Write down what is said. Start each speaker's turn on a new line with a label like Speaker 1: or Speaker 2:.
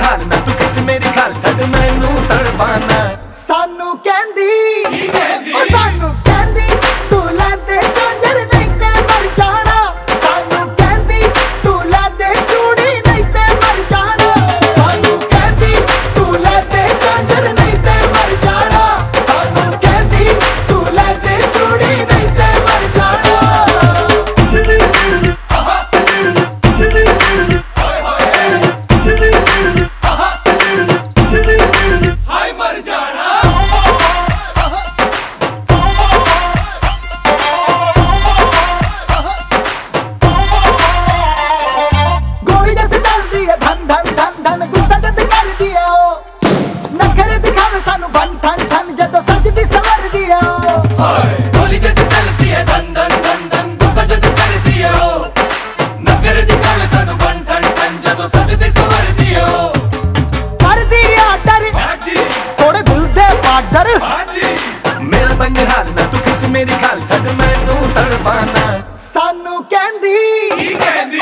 Speaker 1: ਹਾਲ ਨਾ ਤੂੰ ਖਿੱਚ ਮੇਰੇ ਘਰ ਛੱਡ ਮੈਨੂੰ
Speaker 2: ਤੜਪਾਂ
Speaker 1: ਕਰ। ਮੇਰਾ ਤੰਗ ਹਾਲ ਨਾ ਤੂੰ ਖਿੱਚ ਮੇਰੀ ਖਾਲ ਛੱਡ ਮੈਨੂੰ ਤੜਪਾਣਾ
Speaker 2: ਸਾਨੂੰ ਕਹਿੰਦੀ
Speaker 1: ਕੀ ਕਹਿੰਦੀ?